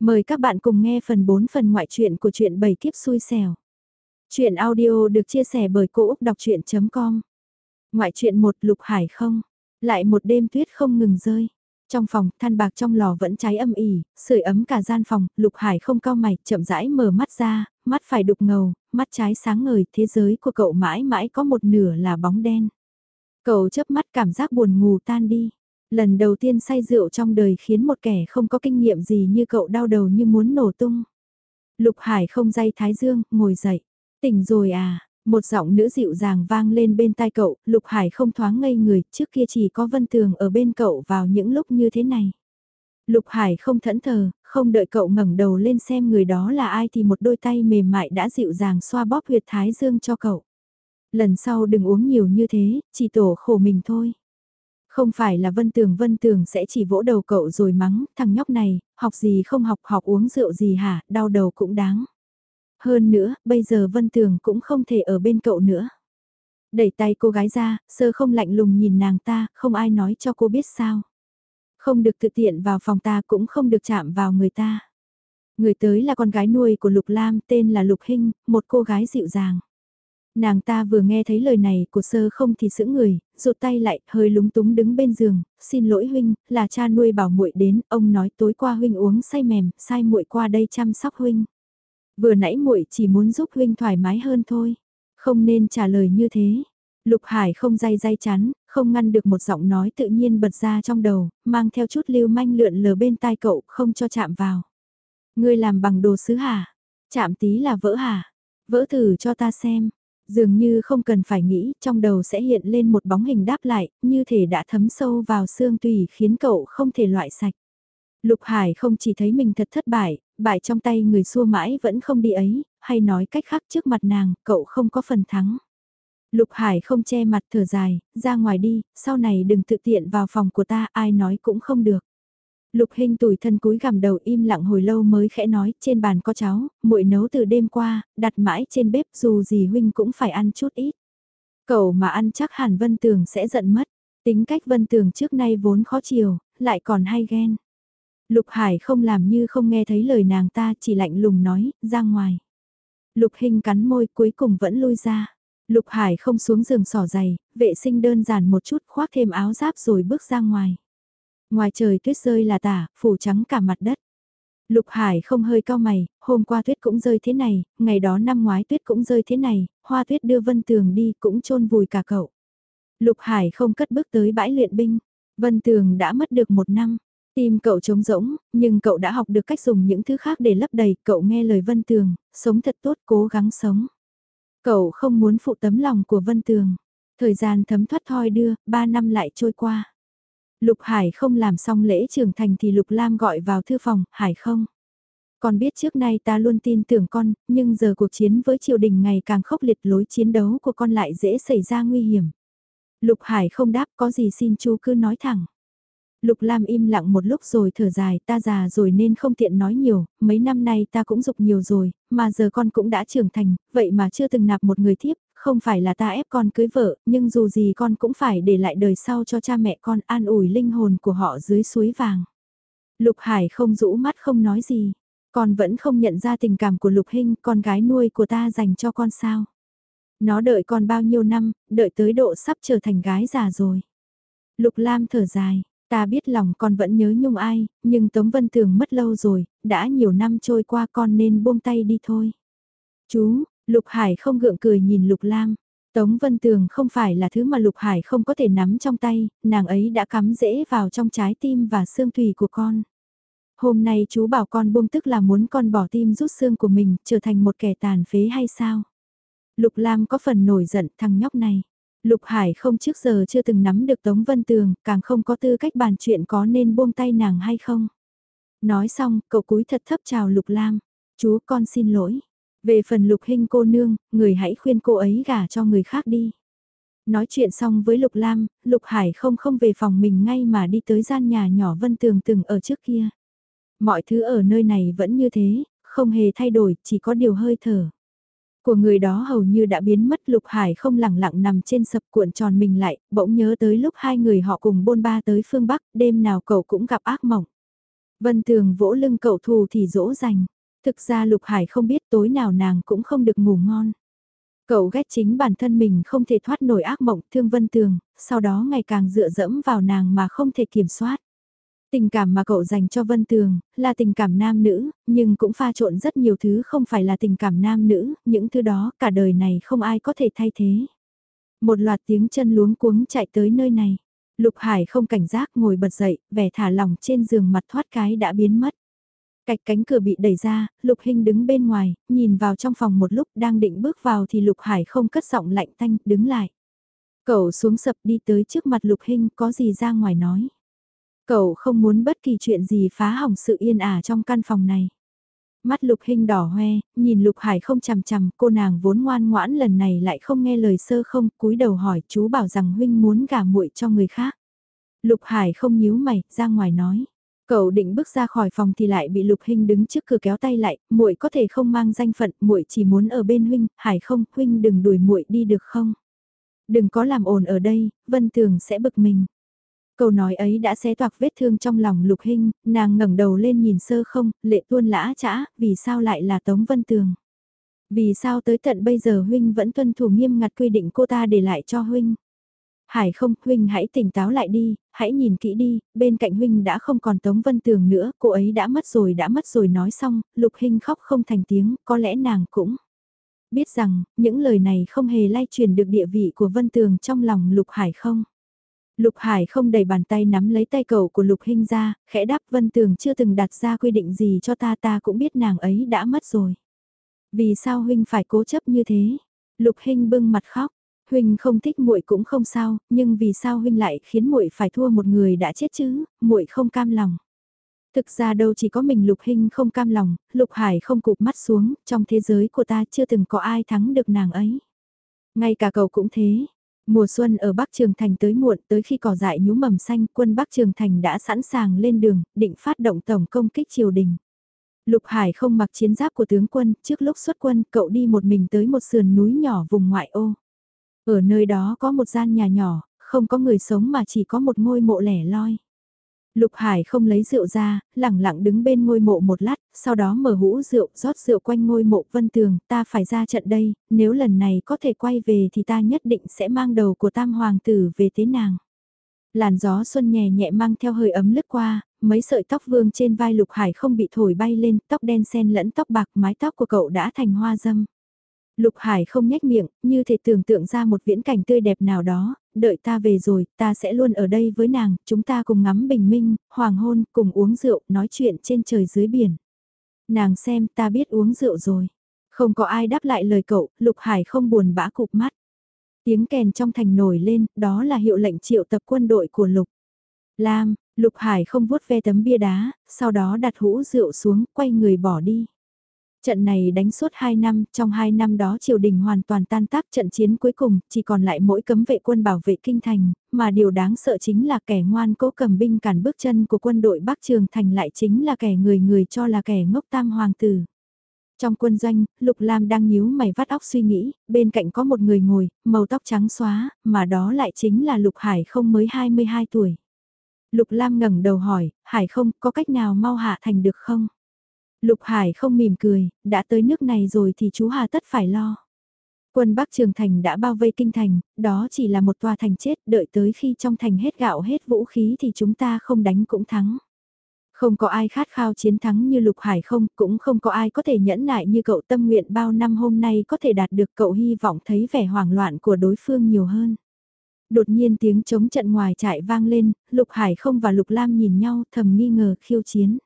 Mời các bạn cùng nghe phần 4 phần ngoại truyện của truyện Bảy kiếp xui xẻo. truyện audio được chia sẻ bởi Cô Úc Đọc Chuyện.com Ngoại truyện một Lục Hải không? Lại một đêm tuyết không ngừng rơi. Trong phòng, than bạc trong lò vẫn cháy âm ỉ, sưởi ấm cả gian phòng, Lục Hải không cao mày, chậm rãi mở mắt ra, mắt phải đục ngầu, mắt trái sáng ngời, thế giới của cậu mãi mãi có một nửa là bóng đen. Cậu chớp mắt cảm giác buồn ngủ tan đi. Lần đầu tiên say rượu trong đời khiến một kẻ không có kinh nghiệm gì như cậu đau đầu như muốn nổ tung. Lục Hải không dây thái dương, ngồi dậy. Tỉnh rồi à, một giọng nữ dịu dàng vang lên bên tai cậu, Lục Hải không thoáng ngây người, trước kia chỉ có Vân Tường ở bên cậu vào những lúc như thế này. Lục Hải không thẫn thờ, không đợi cậu ngẩng đầu lên xem người đó là ai thì một đôi tay mềm mại đã dịu dàng xoa bóp huyệt thái dương cho cậu. Lần sau đừng uống nhiều như thế, chỉ tổ khổ mình thôi. Không phải là Vân Tường Vân Tường sẽ chỉ vỗ đầu cậu rồi mắng, thằng nhóc này, học gì không học học uống rượu gì hả, đau đầu cũng đáng. Hơn nữa, bây giờ Vân Tường cũng không thể ở bên cậu nữa. Đẩy tay cô gái ra, sơ không lạnh lùng nhìn nàng ta, không ai nói cho cô biết sao. Không được tự tiện vào phòng ta cũng không được chạm vào người ta. Người tới là con gái nuôi của Lục Lam tên là Lục Hinh, một cô gái dịu dàng. Nàng ta vừa nghe thấy lời này của sơ không thì sững người, rụt tay lại, hơi lúng túng đứng bên giường, xin lỗi huynh, là cha nuôi bảo muội đến, ông nói tối qua huynh uống say mềm, sai muội qua đây chăm sóc huynh. Vừa nãy muội chỉ muốn giúp huynh thoải mái hơn thôi, không nên trả lời như thế. Lục Hải không day day chán, không ngăn được một giọng nói tự nhiên bật ra trong đầu, mang theo chút lưu manh lượn lờ bên tai cậu, không cho chạm vào. Ngươi làm bằng đồ sứ hả? Chạm tí là vỡ hả? Vỡ thử cho ta xem. Dường như không cần phải nghĩ, trong đầu sẽ hiện lên một bóng hình đáp lại, như thể đã thấm sâu vào xương tùy khiến cậu không thể loại sạch. Lục Hải không chỉ thấy mình thật thất bại, bại trong tay người xua mãi vẫn không đi ấy, hay nói cách khác trước mặt nàng, cậu không có phần thắng. Lục Hải không che mặt thở dài, ra ngoài đi, sau này đừng tự tiện vào phòng của ta, ai nói cũng không được. Lục Hinh tủi thân cúi gằm đầu im lặng hồi lâu mới khẽ nói, trên bàn có cháo, muội nấu từ đêm qua, đặt mãi trên bếp dù gì huynh cũng phải ăn chút ít. Cậu mà ăn chắc hẳn Vân Tường sẽ giận mất, tính cách Vân Tường trước nay vốn khó chiều, lại còn hay ghen. Lục Hải không làm như không nghe thấy lời nàng ta chỉ lạnh lùng nói, ra ngoài. Lục Hinh cắn môi cuối cùng vẫn lui ra. Lục Hải không xuống giường sỏ giày, vệ sinh đơn giản một chút khoác thêm áo giáp rồi bước ra ngoài. Ngoài trời tuyết rơi là tả, phủ trắng cả mặt đất. Lục Hải không hơi cao mày, hôm qua tuyết cũng rơi thế này, ngày đó năm ngoái tuyết cũng rơi thế này, hoa tuyết đưa Vân Tường đi cũng chôn vùi cả cậu. Lục Hải không cất bước tới bãi luyện binh, Vân Tường đã mất được một năm. Tim cậu trống rỗng, nhưng cậu đã học được cách dùng những thứ khác để lấp đầy, cậu nghe lời Vân Tường, sống thật tốt cố gắng sống. Cậu không muốn phụ tấm lòng của Vân Tường. Thời gian thấm thoát thoi đưa, ba năm lại trôi qua. Lục Hải không làm xong lễ trưởng thành thì Lục Lam gọi vào thư phòng, Hải không. Con biết trước nay ta luôn tin tưởng con, nhưng giờ cuộc chiến với triều đình ngày càng khốc liệt lối chiến đấu của con lại dễ xảy ra nguy hiểm. Lục Hải không đáp có gì xin chú cứ nói thẳng. Lục Lam im lặng một lúc rồi thở dài, ta già rồi nên không tiện nói nhiều, mấy năm nay ta cũng dục nhiều rồi, mà giờ con cũng đã trưởng thành, vậy mà chưa từng nạp một người thiếp, không phải là ta ép con cưới vợ, nhưng dù gì con cũng phải để lại đời sau cho cha mẹ con an ủi linh hồn của họ dưới suối vàng. Lục Hải không rũ mắt không nói gì, con vẫn không nhận ra tình cảm của Lục Hinh, con gái nuôi của ta dành cho con sao. Nó đợi con bao nhiêu năm, đợi tới độ sắp trở thành gái già rồi. Lục Lam thở dài, ta biết lòng con vẫn nhớ nhung ai, nhưng Tống Vân Tường mất lâu rồi, đã nhiều năm trôi qua con nên buông tay đi thôi. Chú, Lục Hải không gượng cười nhìn Lục Lam. Tống Vân Tường không phải là thứ mà Lục Hải không có thể nắm trong tay, nàng ấy đã cắm rễ vào trong trái tim và xương thủy của con. Hôm nay chú bảo con buông tức là muốn con bỏ tim rút xương của mình, trở thành một kẻ tàn phế hay sao? Lục Lam có phần nổi giận thằng nhóc này. Lục Hải không trước giờ chưa từng nắm được Tống Vân Tường, càng không có tư cách bàn chuyện có nên buông tay nàng hay không. Nói xong, cậu cúi thật thấp chào Lục Lam. Chú con xin lỗi. Về phần lục hình cô nương, người hãy khuyên cô ấy gả cho người khác đi. Nói chuyện xong với Lục Lam, Lục Hải không không về phòng mình ngay mà đi tới gian nhà nhỏ Vân Tường từng ở trước kia. Mọi thứ ở nơi này vẫn như thế, không hề thay đổi, chỉ có điều hơi thở. Của người đó hầu như đã biến mất Lục Hải không lặng lặng nằm trên sập cuộn tròn mình lại, bỗng nhớ tới lúc hai người họ cùng bôn ba tới phương Bắc, đêm nào cậu cũng gặp ác mộng. Vân Tường vỗ lưng cậu thù thì dỗ dành. Thực ra Lục Hải không biết tối nào nàng cũng không được ngủ ngon. Cậu ghét chính bản thân mình không thể thoát nổi ác mộng thương Vân Tường, sau đó ngày càng dựa dẫm vào nàng mà không thể kiểm soát. Tình cảm mà cậu dành cho Vân Tường là tình cảm nam nữ, nhưng cũng pha trộn rất nhiều thứ không phải là tình cảm nam nữ, những thứ đó cả đời này không ai có thể thay thế. Một loạt tiếng chân luống cuống chạy tới nơi này. Lục Hải không cảnh giác ngồi bật dậy, vẻ thả lỏng trên giường mặt thoát cái đã biến mất. Cạch cánh cửa bị đẩy ra, Lục Hinh đứng bên ngoài, nhìn vào trong phòng một lúc đang định bước vào thì Lục Hải không cất giọng lạnh thanh đứng lại. Cậu xuống sập đi tới trước mặt Lục Hinh có gì ra ngoài nói. Cậu không muốn bất kỳ chuyện gì phá hỏng sự yên ả trong căn phòng này. Mắt Lục Hinh đỏ hoe, nhìn Lục Hải không chằm chằm, cô nàng vốn ngoan ngoãn lần này lại không nghe lời sơ không, cúi đầu hỏi chú bảo rằng huynh muốn gả muội cho người khác. Lục Hải không nhíu mày, ra ngoài nói. Cậu định bước ra khỏi phòng thì lại bị Lục Hinh đứng trước cửa kéo tay lại, muội có thể không mang danh phận, muội chỉ muốn ở bên huynh, Hải không, huynh đừng đuổi muội đi được không? Đừng có làm ồn ở đây, Vân Tường sẽ bực mình. Câu nói ấy đã xé toạc vết thương trong lòng Lục Hinh, nàng ngẩng đầu lên nhìn sơ không, lệ tuôn lã chã, vì sao lại là Tống Vân Tường? Vì sao tới tận bây giờ huynh vẫn tuân thủ nghiêm ngặt quy định cô ta để lại cho huynh? Hải không, huynh hãy tỉnh táo lại đi, hãy nhìn kỹ đi, bên cạnh huynh đã không còn Tống Vân Tường nữa, cô ấy đã mất rồi đã mất rồi nói xong, Lục hình khóc không thành tiếng, có lẽ nàng cũng biết rằng, những lời này không hề lay truyền được địa vị của Vân Tường trong lòng Lục Hải không. Lục Hải không đầy bàn tay nắm lấy tay cầu của Lục Hinh ra, khẽ đáp Vân Tường chưa từng đặt ra quy định gì cho ta ta cũng biết nàng ấy đã mất rồi. Vì sao huynh phải cố chấp như thế? Lục Hinh bưng mặt khóc, huynh không thích muội cũng không sao, nhưng vì sao huynh lại khiến muội phải thua một người đã chết chứ? Muội không cam lòng. Thực ra đâu chỉ có mình Lục Hinh không cam lòng, Lục Hải không cụp mắt xuống, trong thế giới của ta chưa từng có ai thắng được nàng ấy. Ngay cả cậu cũng thế, Mùa xuân ở Bắc Trường Thành tới muộn tới khi cỏ dại nhú mầm xanh quân Bắc Trường Thành đã sẵn sàng lên đường, định phát động tổng công kích triều đình. Lục Hải không mặc chiến giáp của tướng quân, trước lúc xuất quân cậu đi một mình tới một sườn núi nhỏ vùng ngoại ô. Ở nơi đó có một gian nhà nhỏ, không có người sống mà chỉ có một ngôi mộ lẻ loi. Lục Hải không lấy rượu ra, lẳng lặng đứng bên ngôi mộ một lát, sau đó mở hũ rượu, rót rượu quanh ngôi mộ vân tường, ta phải ra trận đây, nếu lần này có thể quay về thì ta nhất định sẽ mang đầu của tam hoàng tử về tế nàng. Làn gió xuân nhẹ nhẹ mang theo hơi ấm lướt qua, mấy sợi tóc vương trên vai Lục Hải không bị thổi bay lên, tóc đen xen lẫn tóc bạc, mái tóc của cậu đã thành hoa dâm. Lục Hải không nhếch miệng, như thể tưởng tượng ra một viễn cảnh tươi đẹp nào đó, đợi ta về rồi, ta sẽ luôn ở đây với nàng, chúng ta cùng ngắm bình minh, hoàng hôn, cùng uống rượu, nói chuyện trên trời dưới biển. Nàng xem, ta biết uống rượu rồi. Không có ai đáp lại lời cậu, Lục Hải không buồn bã cụp mắt. Tiếng kèn trong thành nổi lên, đó là hiệu lệnh triệu tập quân đội của Lục. Lam, Lục Hải không vuốt ve tấm bia đá, sau đó đặt hũ rượu xuống, quay người bỏ đi. Trận này đánh suốt 2 năm, trong 2 năm đó triều đình hoàn toàn tan tác trận chiến cuối cùng, chỉ còn lại mỗi cấm vệ quân bảo vệ kinh thành, mà điều đáng sợ chính là kẻ ngoan cố cầm binh cản bước chân của quân đội Bắc Trường Thành lại chính là kẻ người người cho là kẻ ngốc tam hoàng tử. Trong quân doanh, Lục Lam đang nhíu mày vắt óc suy nghĩ, bên cạnh có một người ngồi, màu tóc trắng xóa, mà đó lại chính là Lục Hải không mới 22 tuổi. Lục Lam ngẩng đầu hỏi, Hải không, có cách nào mau hạ thành được không? Lục Hải không mỉm cười, đã tới nước này rồi thì chú Hà tất phải lo. Quân Bắc Trường Thành đã bao vây kinh thành, đó chỉ là một tòa thành chết, đợi tới khi trong thành hết gạo hết vũ khí thì chúng ta không đánh cũng thắng. Không có ai khát khao chiến thắng như Lục Hải không, cũng không có ai có thể nhẫn nại như cậu tâm nguyện bao năm hôm nay có thể đạt được cậu hy vọng thấy vẻ hoảng loạn của đối phương nhiều hơn. Đột nhiên tiếng chống trận ngoài trại vang lên, Lục Hải không và Lục Lam nhìn nhau thầm nghi ngờ khiêu chiến.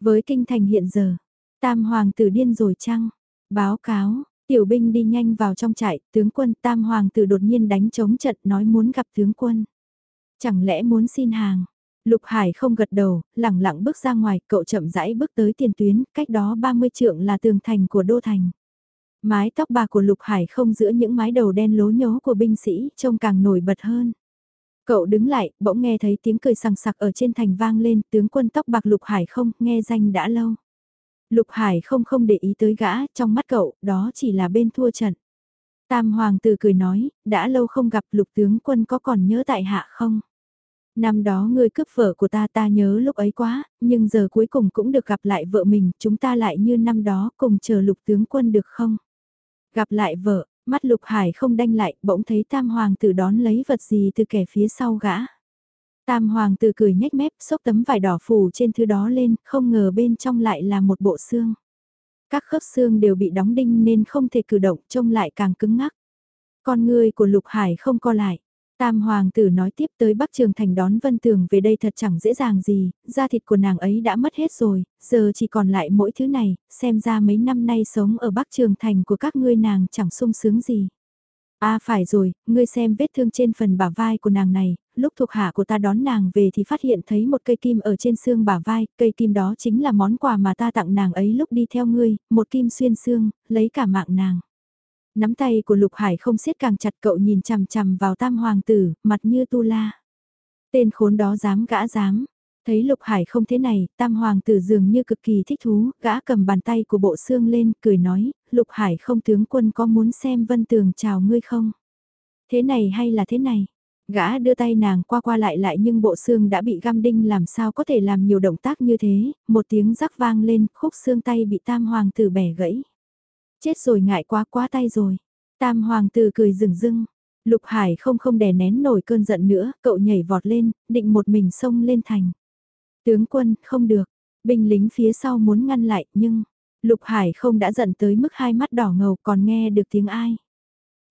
Với kinh thành hiện giờ, tam hoàng tử điên rồi chăng? Báo cáo, tiểu binh đi nhanh vào trong trại, tướng quân tam hoàng tử đột nhiên đánh chống trận nói muốn gặp tướng quân. Chẳng lẽ muốn xin hàng? Lục Hải không gật đầu, lẳng lặng bước ra ngoài, cậu chậm rãi bước tới tiền tuyến, cách đó 30 trượng là tường thành của đô thành. Mái tóc bạc của Lục Hải không giữa những mái đầu đen lố nhố của binh sĩ, trông càng nổi bật hơn. Cậu đứng lại, bỗng nghe thấy tiếng cười sằng sặc ở trên thành vang lên, tướng quân tóc bạc Lục Hải không, nghe danh đã lâu. Lục Hải không không để ý tới gã, trong mắt cậu, đó chỉ là bên thua trận. Tam Hoàng tử cười nói, đã lâu không gặp lục tướng quân có còn nhớ tại hạ không? Năm đó ngươi cướp vợ của ta ta nhớ lúc ấy quá, nhưng giờ cuối cùng cũng được gặp lại vợ mình, chúng ta lại như năm đó cùng chờ lục tướng quân được không? Gặp lại vợ, mắt lục hải không đanh lại, bỗng thấy tam hoàng tử đón lấy vật gì từ kẻ phía sau gã. Tam hoàng tử cười nhếch mép, xốc tấm vải đỏ phủ trên thứ đó lên, không ngờ bên trong lại là một bộ xương. Các khớp xương đều bị đóng đinh nên không thể cử động, trông lại càng cứng ngắc. Con người của Lục Hải không co lại. Tam hoàng tử nói tiếp tới Bắc Trường Thành đón Vân Tường về đây thật chẳng dễ dàng gì, da thịt của nàng ấy đã mất hết rồi, giờ chỉ còn lại mỗi thứ này, xem ra mấy năm nay sống ở Bắc Trường Thành của các ngươi nàng chẳng sung sướng gì. À phải rồi, ngươi xem vết thương trên phần bả vai của nàng này, lúc thuộc hạ của ta đón nàng về thì phát hiện thấy một cây kim ở trên xương bả vai, cây kim đó chính là món quà mà ta tặng nàng ấy lúc đi theo ngươi, một kim xuyên xương, lấy cả mạng nàng. Nắm tay của Lục Hải không siết càng chặt cậu nhìn chằm chằm vào tam hoàng tử, mặt như tu la. Tên khốn đó dám gã dám. Thấy Lục Hải không thế này, tam hoàng tử dường như cực kỳ thích thú, gã cầm bàn tay của bộ xương lên, cười nói, Lục Hải không tướng quân có muốn xem vân tường chào ngươi không? Thế này hay là thế này? Gã đưa tay nàng qua qua lại lại nhưng bộ xương đã bị găm đinh làm sao có thể làm nhiều động tác như thế, một tiếng rắc vang lên, khúc xương tay bị tam hoàng tử bẻ gãy. Chết rồi ngại quá quá tay rồi. Tam hoàng tử cười rừng rưng. Lục Hải không không đè nén nổi cơn giận nữa, cậu nhảy vọt lên, định một mình xông lên thành. Tướng quân, không được. Binh lính phía sau muốn ngăn lại, nhưng... Lục Hải không đã giận tới mức hai mắt đỏ ngầu còn nghe được tiếng ai.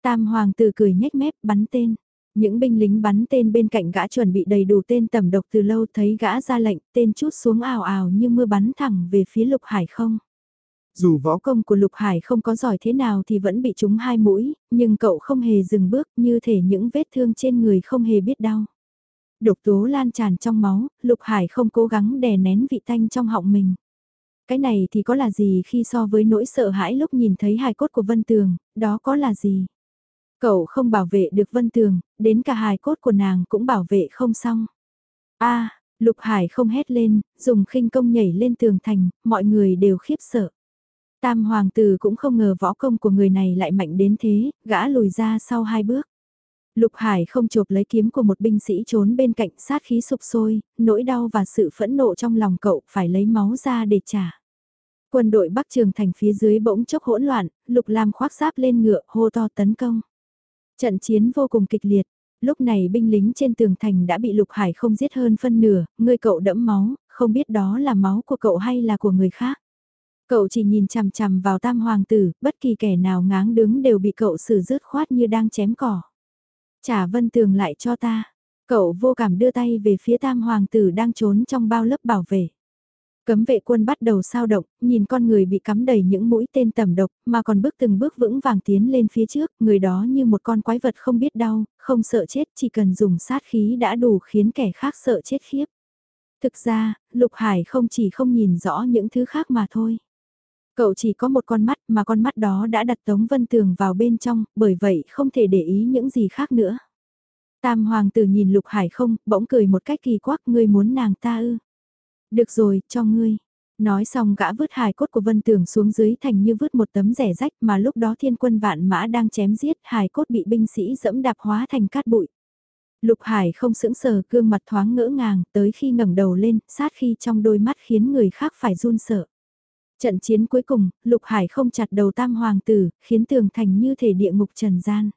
Tam hoàng tử cười nhếch mép bắn tên. Những binh lính bắn tên bên cạnh gã chuẩn bị đầy đủ tên tầm độc từ lâu thấy gã ra lệnh tên chút xuống ào ào như mưa bắn thẳng về phía lục hải không. Dù võ công của Lục Hải không có giỏi thế nào thì vẫn bị trúng hai mũi, nhưng cậu không hề dừng bước như thể những vết thương trên người không hề biết đau. Độc tố lan tràn trong máu, Lục Hải không cố gắng đè nén vị tanh trong họng mình. Cái này thì có là gì khi so với nỗi sợ hãi lúc nhìn thấy hài cốt của Vân Tường, đó có là gì? Cậu không bảo vệ được Vân Tường, đến cả hài cốt của nàng cũng bảo vệ không xong. a Lục Hải không hét lên, dùng khinh công nhảy lên tường thành, mọi người đều khiếp sợ. Tam hoàng tử cũng không ngờ võ công của người này lại mạnh đến thế, gã lùi ra sau hai bước. Lục Hải không chộp lấy kiếm của một binh sĩ trốn bên cạnh sát khí sụp sôi, nỗi đau và sự phẫn nộ trong lòng cậu phải lấy máu ra để trả. Quân đội Bắc Trường thành phía dưới bỗng chốc hỗn loạn, Lục Lam khoác giáp lên ngựa hô to tấn công. Trận chiến vô cùng kịch liệt, lúc này binh lính trên tường thành đã bị Lục Hải không giết hơn phân nửa, người cậu đẫm máu, không biết đó là máu của cậu hay là của người khác. Cậu chỉ nhìn chằm chằm vào tam hoàng tử, bất kỳ kẻ nào ngáng đứng đều bị cậu xử rứt khoát như đang chém cỏ. Trả vân tường lại cho ta. Cậu vô cảm đưa tay về phía tam hoàng tử đang trốn trong bao lớp bảo vệ. Cấm vệ quân bắt đầu sao động, nhìn con người bị cắm đầy những mũi tên tầm độc, mà còn bước từng bước vững vàng tiến lên phía trước, người đó như một con quái vật không biết đau, không sợ chết, chỉ cần dùng sát khí đã đủ khiến kẻ khác sợ chết khiếp. Thực ra, Lục Hải không chỉ không nhìn rõ những thứ khác mà thôi. Cậu chỉ có một con mắt mà con mắt đó đã đặt Tống Vân Tường vào bên trong, bởi vậy không thể để ý những gì khác nữa. Tam hoàng tử nhìn Lục Hải không, bỗng cười một cách kỳ quắc, ngươi muốn nàng ta ư. Được rồi, cho ngươi. Nói xong gã vứt hài cốt của Vân Tường xuống dưới thành như vứt một tấm rẻ rách mà lúc đó thiên quân vạn mã đang chém giết hài cốt bị binh sĩ dẫm đạp hóa thành cát bụi. Lục Hải không sững sờ gương mặt thoáng ngỡ ngàng tới khi ngẩng đầu lên, sát khi trong đôi mắt khiến người khác phải run sợ. Trận chiến cuối cùng, Lục Hải không chặt đầu tam hoàng tử, khiến tường thành như thể địa ngục trần gian.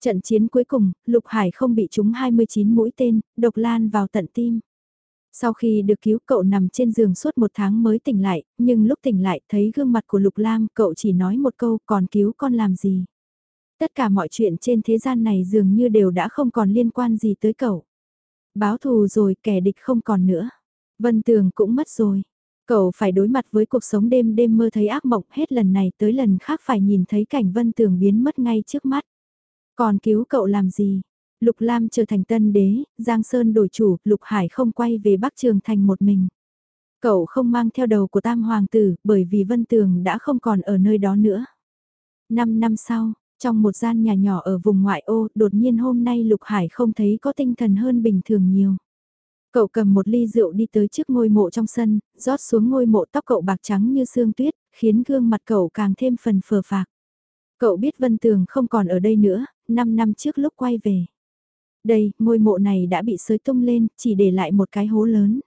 Trận chiến cuối cùng, Lục Hải không bị trúng 29 mũi tên, độc lan vào tận tim. Sau khi được cứu cậu nằm trên giường suốt một tháng mới tỉnh lại, nhưng lúc tỉnh lại thấy gương mặt của Lục Lam cậu chỉ nói một câu còn cứu con làm gì. Tất cả mọi chuyện trên thế gian này dường như đều đã không còn liên quan gì tới cậu. Báo thù rồi kẻ địch không còn nữa. Vân Tường cũng mất rồi. Cậu phải đối mặt với cuộc sống đêm đêm mơ thấy ác mộng hết lần này tới lần khác phải nhìn thấy cảnh Vân Tường biến mất ngay trước mắt. Còn cứu cậu làm gì? Lục Lam trở thành tân đế, Giang Sơn đổi chủ, Lục Hải không quay về Bắc Trường thành một mình. Cậu không mang theo đầu của Tam Hoàng tử, bởi vì Vân Tường đã không còn ở nơi đó nữa. Năm năm sau, trong một gian nhà nhỏ ở vùng ngoại ô, đột nhiên hôm nay Lục Hải không thấy có tinh thần hơn bình thường nhiều. Cậu cầm một ly rượu đi tới trước ngôi mộ trong sân, rót xuống ngôi mộ tóc cậu bạc trắng như sương tuyết, khiến gương mặt cậu càng thêm phần phờ phạc. Cậu biết Vân Tường không còn ở đây nữa, 5 năm trước lúc quay về. Đây, ngôi mộ này đã bị sới tung lên, chỉ để lại một cái hố lớn.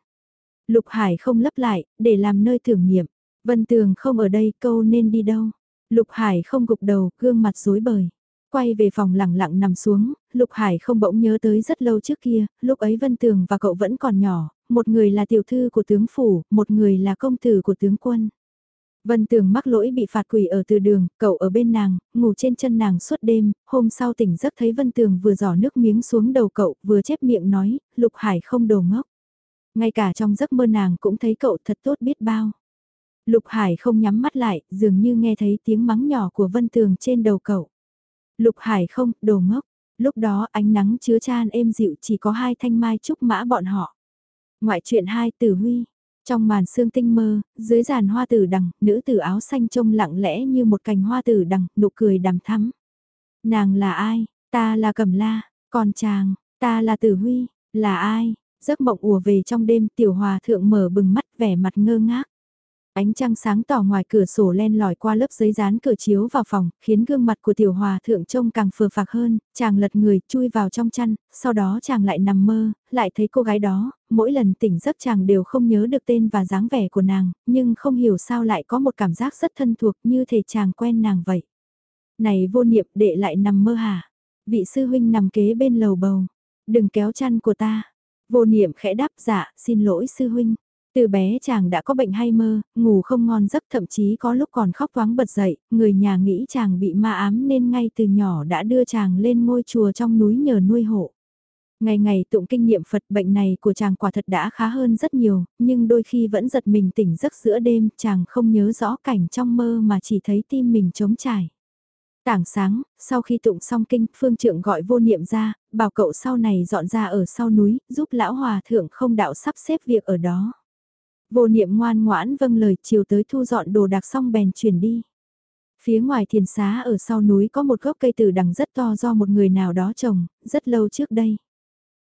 Lục Hải không lấp lại, để làm nơi thử nghiệm. Vân Tường không ở đây, câu nên đi đâu. Lục Hải không gục đầu, gương mặt rối bời. Quay về phòng lặng lặng nằm xuống, Lục Hải không bỗng nhớ tới rất lâu trước kia, lúc ấy Vân Tường và cậu vẫn còn nhỏ, một người là tiểu thư của tướng phủ, một người là công tử của tướng quân. Vân Tường mắc lỗi bị phạt quỷ ở từ đường, cậu ở bên nàng, ngủ trên chân nàng suốt đêm, hôm sau tỉnh giấc thấy Vân Tường vừa giỏ nước miếng xuống đầu cậu, vừa chép miệng nói, Lục Hải không đồ ngốc. Ngay cả trong giấc mơ nàng cũng thấy cậu thật tốt biết bao. Lục Hải không nhắm mắt lại, dường như nghe thấy tiếng mắng nhỏ của Vân Tường trên đầu cậu. Lục Hải không, đồ ngốc. Lúc đó ánh nắng chứa chan êm dịu chỉ có hai thanh mai trúc mã bọn họ. Ngoại truyện hai tử huy. Trong màn sương tinh mơ, dưới giàn hoa tử đằng, nữ tử áo xanh trông lặng lẽ như một cành hoa tử đằng, nụ cười đằm thắm. Nàng là ai? Ta là Cẩm La, còn chàng, ta là Tử Huy, là ai? Giấc mộng ùa về trong đêm tiểu hòa thượng mở bừng mắt vẻ mặt ngơ ngác. Ánh trăng sáng tỏ ngoài cửa sổ len lỏi qua lớp giấy dán cửa chiếu vào phòng, khiến gương mặt của tiểu hòa thượng trông càng phờ phạc hơn, chàng lật người, chui vào trong chăn, sau đó chàng lại nằm mơ, lại thấy cô gái đó, mỗi lần tỉnh giấc chàng đều không nhớ được tên và dáng vẻ của nàng, nhưng không hiểu sao lại có một cảm giác rất thân thuộc như thể chàng quen nàng vậy. Này vô niệm đệ lại nằm mơ hả? Vị sư huynh nằm kế bên lầu bầu. Đừng kéo chăn của ta. Vô niệm khẽ đáp dạ, xin lỗi sư huynh. Từ bé chàng đã có bệnh hay mơ, ngủ không ngon giấc thậm chí có lúc còn khóc thoáng bật dậy, người nhà nghĩ chàng bị ma ám nên ngay từ nhỏ đã đưa chàng lên ngôi chùa trong núi nhờ nuôi hộ. Ngày ngày tụng kinh nghiệm Phật bệnh này của chàng quả thật đã khá hơn rất nhiều, nhưng đôi khi vẫn giật mình tỉnh giấc giữa đêm, chàng không nhớ rõ cảnh trong mơ mà chỉ thấy tim mình trống trải. Tảng sáng, sau khi tụng xong kinh, phương trượng gọi vô niệm ra, bảo cậu sau này dọn ra ở sau núi, giúp lão hòa thượng không đạo sắp xếp việc ở đó. Vô niệm ngoan ngoãn vâng lời chiều tới thu dọn đồ đạc xong bèn chuyển đi. Phía ngoài thiền xá ở sau núi có một gốc cây tử đằng rất to do một người nào đó trồng, rất lâu trước đây.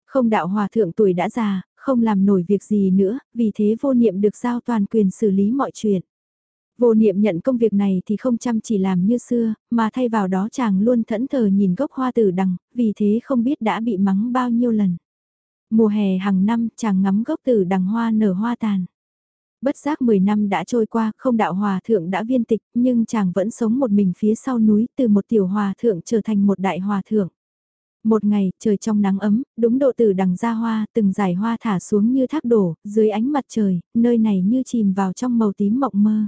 Không đạo hòa thượng tuổi đã già, không làm nổi việc gì nữa, vì thế vô niệm được giao toàn quyền xử lý mọi chuyện. Vô niệm nhận công việc này thì không chăm chỉ làm như xưa, mà thay vào đó chàng luôn thẫn thờ nhìn gốc hoa tử đằng, vì thế không biết đã bị mắng bao nhiêu lần. Mùa hè hàng năm chàng ngắm gốc tử đằng hoa nở hoa tàn. Bất giác 10 năm đã trôi qua, không đạo hòa thượng đã viên tịch, nhưng chàng vẫn sống một mình phía sau núi, từ một tiểu hòa thượng trở thành một đại hòa thượng. Một ngày, trời trong nắng ấm, đúng độ tử đằng ra hoa, từng giải hoa thả xuống như thác đổ, dưới ánh mặt trời, nơi này như chìm vào trong màu tím mộng mơ.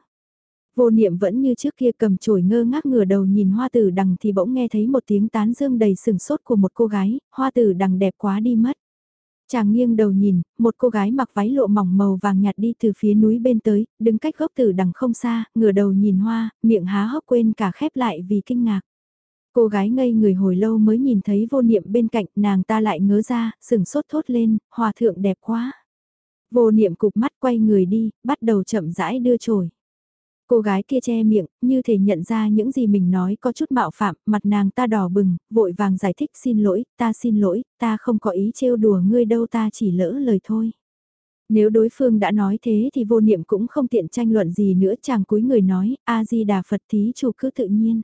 Vô niệm vẫn như trước kia cầm chổi ngơ ngác ngửa đầu nhìn hoa tử đằng thì bỗng nghe thấy một tiếng tán dương đầy sừng sốt của một cô gái, hoa tử đằng đẹp quá đi mất. Chàng nghiêng đầu nhìn, một cô gái mặc váy lộ mỏng màu vàng nhạt đi từ phía núi bên tới, đứng cách gốc tử đằng không xa, ngửa đầu nhìn hoa, miệng há hốc quên cả khép lại vì kinh ngạc. Cô gái ngây người hồi lâu mới nhìn thấy vô niệm bên cạnh, nàng ta lại ngớ ra, sừng sốt thốt lên, hòa thượng đẹp quá. Vô niệm cục mắt quay người đi, bắt đầu chậm rãi đưa trồi. Cô gái kia che miệng, như thể nhận ra những gì mình nói có chút mạo phạm, mặt nàng ta đỏ bừng, vội vàng giải thích xin lỗi, ta xin lỗi, ta không có ý trêu đùa ngươi đâu ta chỉ lỡ lời thôi. Nếu đối phương đã nói thế thì vô niệm cũng không tiện tranh luận gì nữa chàng cúi người nói, A-di-đà Phật thí chủ cứ tự nhiên.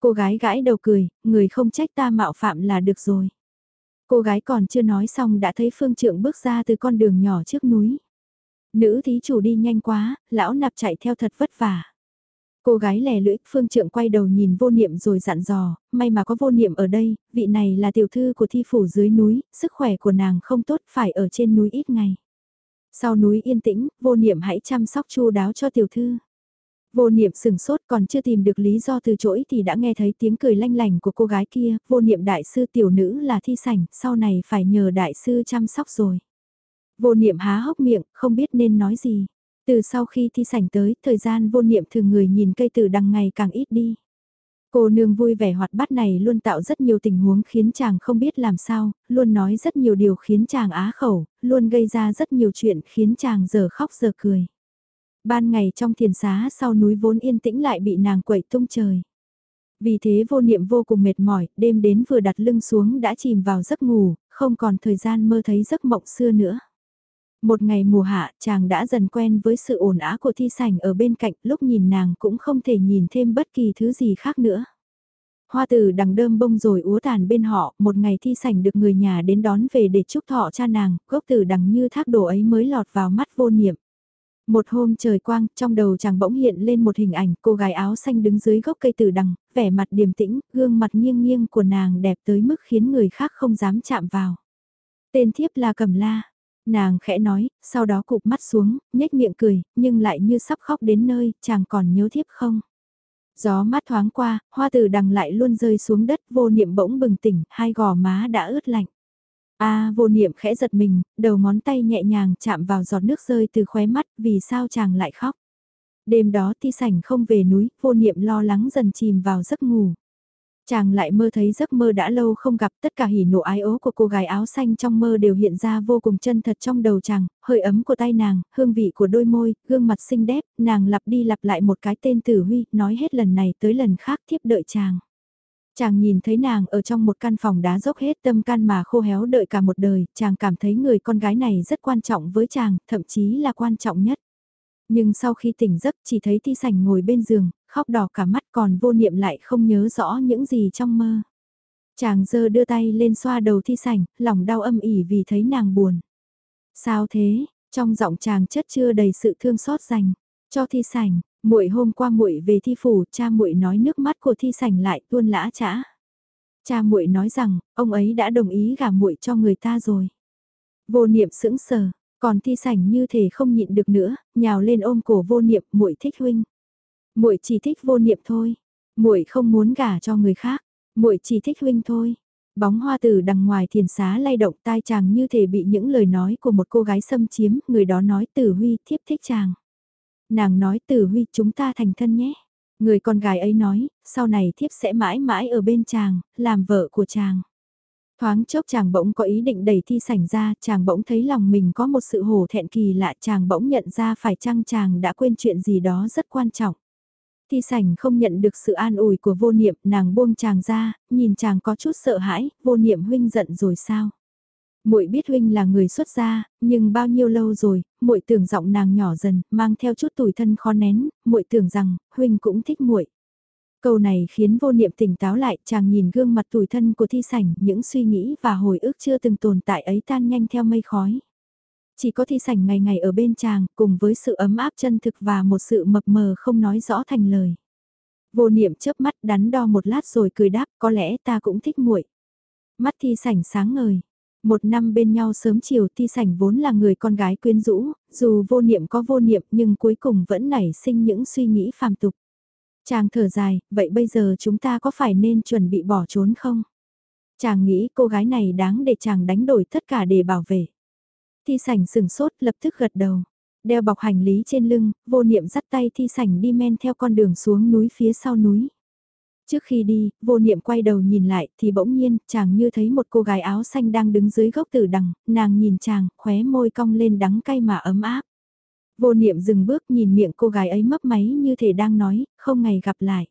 Cô gái gãi đầu cười, người không trách ta mạo phạm là được rồi. Cô gái còn chưa nói xong đã thấy phương trượng bước ra từ con đường nhỏ trước núi. Nữ thí chủ đi nhanh quá, lão nạp chạy theo thật vất vả. Cô gái lè lưỡi, phương trượng quay đầu nhìn vô niệm rồi dặn dò, may mà có vô niệm ở đây, vị này là tiểu thư của thi phủ dưới núi, sức khỏe của nàng không tốt phải ở trên núi ít ngày. Sau núi yên tĩnh, vô niệm hãy chăm sóc chu đáo cho tiểu thư. Vô niệm sừng sốt còn chưa tìm được lý do từ chối thì đã nghe thấy tiếng cười lanh lành của cô gái kia, vô niệm đại sư tiểu nữ là thi sảnh, sau này phải nhờ đại sư chăm sóc rồi. Vô niệm há hốc miệng, không biết nên nói gì. Từ sau khi thi sảnh tới, thời gian vô niệm thường người nhìn cây tử đằng ngày càng ít đi. Cô nương vui vẻ hoạt bát này luôn tạo rất nhiều tình huống khiến chàng không biết làm sao, luôn nói rất nhiều điều khiến chàng á khẩu, luôn gây ra rất nhiều chuyện khiến chàng giờ khóc giờ cười. Ban ngày trong thiền xá sau núi vốn yên tĩnh lại bị nàng quậy tung trời. Vì thế vô niệm vô cùng mệt mỏi, đêm đến vừa đặt lưng xuống đã chìm vào giấc ngủ, không còn thời gian mơ thấy giấc mộng xưa nữa. Một ngày mùa hạ, chàng đã dần quen với sự ồn ào của thi sảnh ở bên cạnh, lúc nhìn nàng cũng không thể nhìn thêm bất kỳ thứ gì khác nữa. Hoa tử đằng đơm bông rồi úa tàn bên họ, một ngày thi sảnh được người nhà đến đón về để chúc thọ cha nàng, gốc tử đằng như thác đổ ấy mới lọt vào mắt vô niệm. Một hôm trời quang, trong đầu chàng bỗng hiện lên một hình ảnh cô gái áo xanh đứng dưới gốc cây tử đằng, vẻ mặt điềm tĩnh, gương mặt nghiêng nghiêng của nàng đẹp tới mức khiến người khác không dám chạm vào. Tên thiếp là Cẩm La. Nàng khẽ nói, sau đó cụp mắt xuống, nhếch miệng cười, nhưng lại như sắp khóc đến nơi, chàng còn nhớ thiếp không? Gió mát thoáng qua, hoa tử đằng lại luôn rơi xuống đất vô niệm bỗng bừng tỉnh, hai gò má đã ướt lạnh. A vô niệm khẽ giật mình, đầu ngón tay nhẹ nhàng chạm vào giọt nước rơi từ khóe mắt, vì sao chàng lại khóc. Đêm đó thi sảnh không về núi, vô niệm lo lắng dần chìm vào giấc ngủ. Chàng lại mơ thấy giấc mơ đã lâu không gặp tất cả hỉ nộ ái ố của cô gái áo xanh trong mơ đều hiện ra vô cùng chân thật trong đầu chàng, hơi ấm của tay nàng, hương vị của đôi môi, gương mặt xinh đẹp, nàng lặp đi lặp lại một cái tên tử huy, nói hết lần này tới lần khác thiếp đợi chàng. Chàng nhìn thấy nàng ở trong một căn phòng đá dốc hết tâm can mà khô héo đợi cả một đời, chàng cảm thấy người con gái này rất quan trọng với chàng, thậm chí là quan trọng nhất. Nhưng sau khi tỉnh giấc chỉ thấy ti sảnh ngồi bên giường, khóc đỏ cả mắt còn vô niệm lại không nhớ rõ những gì trong mơ. Chàng dơ đưa tay lên xoa đầu thi sảnh, lòng đau âm ỉ vì thấy nàng buồn. Sao thế, trong giọng chàng chất chưa đầy sự thương xót dành, cho thi sảnh, muội hôm qua muội về thi phủ, cha muội nói nước mắt của thi sảnh lại tuôn lã chã. Cha muội nói rằng, ông ấy đã đồng ý gả muội cho người ta rồi. Vô niệm sững sờ, còn thi sảnh như thể không nhịn được nữa, nhào lên ôm cổ vô niệm, muội thích huynh. Muội chỉ thích vô niệm thôi, muội không muốn gả cho người khác, muội chỉ thích huynh thôi. Bóng hoa từ đằng ngoài thiền xá lay động tai chàng như thể bị những lời nói của một cô gái xâm chiếm, người đó nói tử huy thiếp thích chàng. Nàng nói tử huy chúng ta thành thân nhé. Người con gái ấy nói, sau này thiếp sẽ mãi mãi ở bên chàng, làm vợ của chàng. Thoáng chốc chàng bỗng có ý định đẩy thi sảnh ra, chàng bỗng thấy lòng mình có một sự hổ thẹn kỳ lạ, chàng bỗng nhận ra phải chăng chàng đã quên chuyện gì đó rất quan trọng. Thi sảnh không nhận được sự an ủi của vô niệm, nàng buông chàng ra, nhìn chàng có chút sợ hãi, vô niệm huynh giận rồi sao? muội biết huynh là người xuất gia, nhưng bao nhiêu lâu rồi, muội tưởng giọng nàng nhỏ dần, mang theo chút tủi thân khó nén, muội tưởng rằng huynh cũng thích muội. Câu này khiến vô niệm tỉnh táo lại, chàng nhìn gương mặt tủi thân của thi sảnh, những suy nghĩ và hồi ức chưa từng tồn tại ấy tan nhanh theo mây khói. Chỉ có thi sảnh ngày ngày ở bên chàng, cùng với sự ấm áp chân thực và một sự mập mờ không nói rõ thành lời. Vô niệm chớp mắt đắn đo một lát rồi cười đáp, có lẽ ta cũng thích muội. Mắt thi sảnh sáng ngời. Một năm bên nhau sớm chiều thi sảnh vốn là người con gái quyến rũ, dù vô niệm có vô niệm nhưng cuối cùng vẫn nảy sinh những suy nghĩ phàm tục. Chàng thở dài, vậy bây giờ chúng ta có phải nên chuẩn bị bỏ trốn không? Chàng nghĩ cô gái này đáng để chàng đánh đổi tất cả để bảo vệ. Thi sảnh sừng sốt lập tức gật đầu. Đeo bọc hành lý trên lưng, vô niệm dắt tay thi sảnh đi men theo con đường xuống núi phía sau núi. Trước khi đi, vô niệm quay đầu nhìn lại thì bỗng nhiên chàng như thấy một cô gái áo xanh đang đứng dưới gốc tử đằng, nàng nhìn chàng, khóe môi cong lên đắng cay mà ấm áp. Vô niệm dừng bước nhìn miệng cô gái ấy mấp máy như thể đang nói, không ngày gặp lại.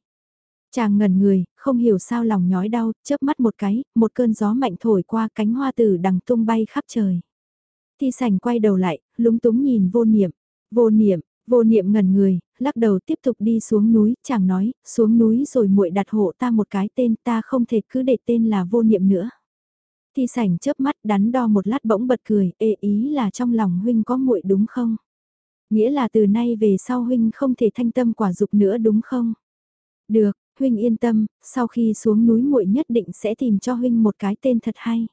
Chàng ngẩn người, không hiểu sao lòng nhói đau, chớp mắt một cái, một cơn gió mạnh thổi qua cánh hoa tử đằng tung bay khắp trời. Thi sành quay đầu lại, lúng túng nhìn vô niệm. Vô niệm, vô niệm ngẩn người, lắc đầu tiếp tục đi xuống núi, chàng nói, xuống núi rồi muội đặt hộ ta một cái tên ta không thể cứ để tên là vô niệm nữa. Thi sảnh chớp mắt đắn đo một lát bỗng bật cười, ê ý là trong lòng huynh có muội đúng không? Nghĩa là từ nay về sau huynh không thể thanh tâm quả dục nữa đúng không? Được, huynh yên tâm, sau khi xuống núi muội nhất định sẽ tìm cho huynh một cái tên thật hay.